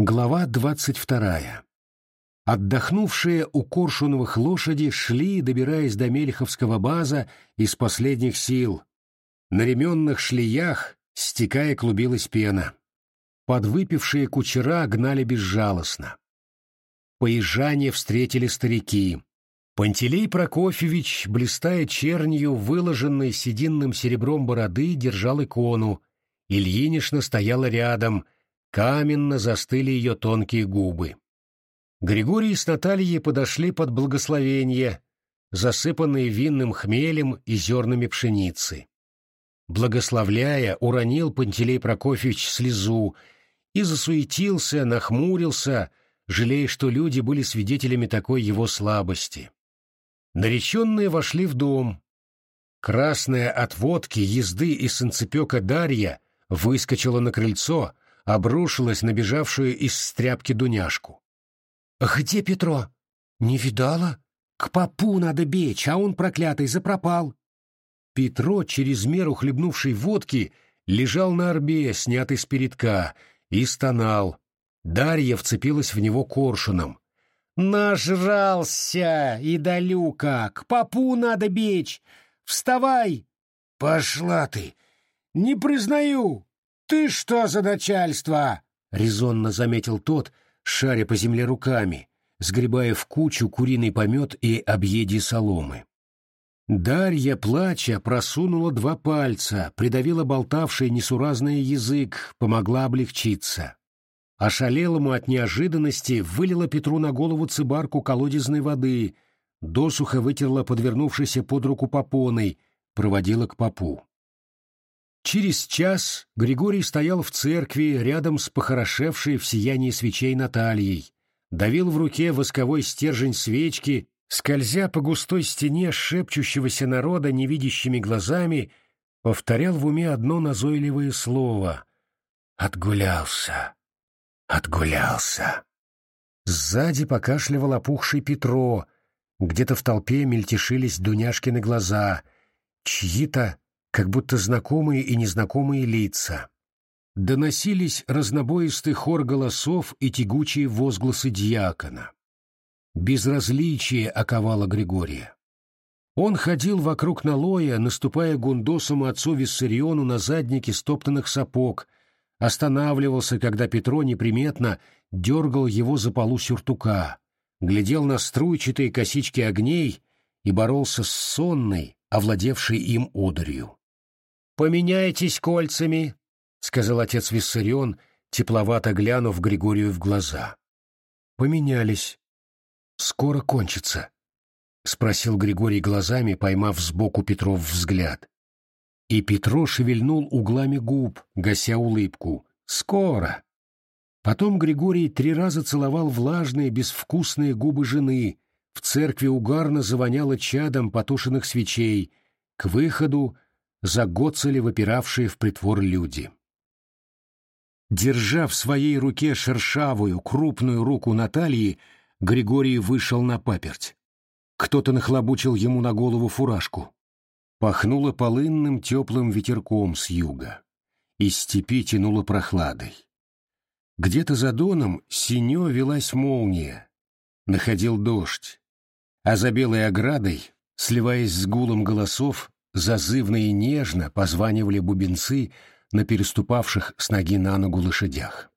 Глава двадцать вторая. Отдохнувшие у Коршуновых лошади шли, добираясь до Мелеховского база, из последних сил. На ременных шлиях, стекая, клубилась пена. Подвыпившие кучера гнали безжалостно. Поезжане встретили старики. Пантелей Прокофьевич, блистая чернью, выложенной сединным серебром бороды, держал икону. Ильинишна стояла рядом — Каменно застыли ее тонкие губы. Григорий с Натальей подошли под благословение, засыпанные винным хмелем и зернами пшеницы. Благословляя, уронил Пантелей Прокофьевич слезу и засуетился, нахмурился, жалея, что люди были свидетелями такой его слабости. Нареченные вошли в дом. Красная от водки, езды и санцепека Дарья выскочила на крыльцо, обрушилась на бежавшую из стряпки Дуняшку. «Где Петро? Не видала? К попу надо бечь, а он, проклятый, запропал». Петро, через меру хлебнувший водки, лежал на орбе, снятый с передка, и стонал. Дарья вцепилась в него коршуном. «Нажрался, идолюка! К попу надо бечь! Вставай!» «Пошла ты! Не признаю! «Ты что за начальство?» — резонно заметил тот, шаря по земле руками, сгребая в кучу куриный помет и объеди соломы. Дарья, плача, просунула два пальца, придавила болтавший несуразный язык, помогла облегчиться. Ошалелому от неожиданности вылила Петру на голову цибарку колодезной воды, досуха вытерла подвернувшейся под руку попоной, проводила к попу. Через час Григорий стоял в церкви рядом с похорошевшей в сиянии свечей Натальей, давил в руке восковой стержень свечки, скользя по густой стене шепчущегося народа невидящими глазами, повторял в уме одно назойливое слово «Отгулялся! Отгулялся!» Сзади покашливал опухший Петро, где-то в толпе мельтешились Дуняшкины глаза, чьи-то как будто знакомые и незнакомые лица. Доносились разнобоистый хор голосов и тягучие возгласы дьякона. Безразличие оковало Григория. Он ходил вокруг налоя, наступая гундосом отцу Виссариону на заднике стоптанных сапог, останавливался, когда Петро неприметно дергал его за полу сюртука, глядел на струйчатые косички огней и боролся с сонной, овладевшей им одурью. «Поменяйтесь кольцами», — сказал отец Виссарион, тепловато глянув Григорию в глаза. «Поменялись. Скоро кончится», — спросил Григорий глазами, поймав сбоку Петров взгляд. И Петро шевельнул углами губ, гася улыбку. «Скоро!» Потом Григорий три раза целовал влажные, безвкусные губы жены. В церкви угарно завоняло чадом потушенных свечей. К выходу загоцали выпиравшие в притвор люди. Держа в своей руке шершавую, крупную руку Натальи, Григорий вышел на паперть. Кто-то нахлобучил ему на голову фуражку. Пахнуло полынным теплым ветерком с юга. Из степи тянуло прохладой. Где-то за доном синё велась молния. Находил дождь. А за белой оградой, сливаясь с гулом голосов, Зазывно и нежно позванивали бубенцы на переступавших с ноги на ногу лошадях.